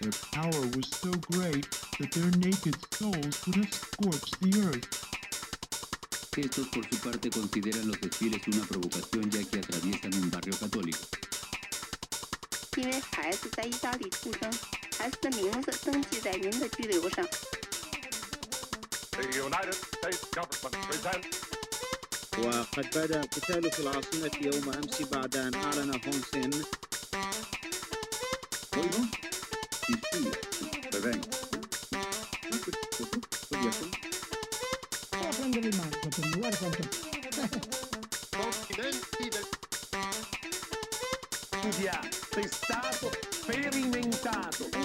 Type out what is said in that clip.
Their power was so great that their naked souls would have scorched the earth. Estos por su parte consideran los desfiles una provocación ya que atraviesan un barrio católico. 因为孩子在意大利出生，孩子的名字登记在您的居留上。 The United States government presents وقد بدأ قتال في العاصمة يوم أمس بعد أن أعلن هون سين Dio, prevengo. Solo prendere il marketing, guarda quanto... Confidenti del... Sperimentato.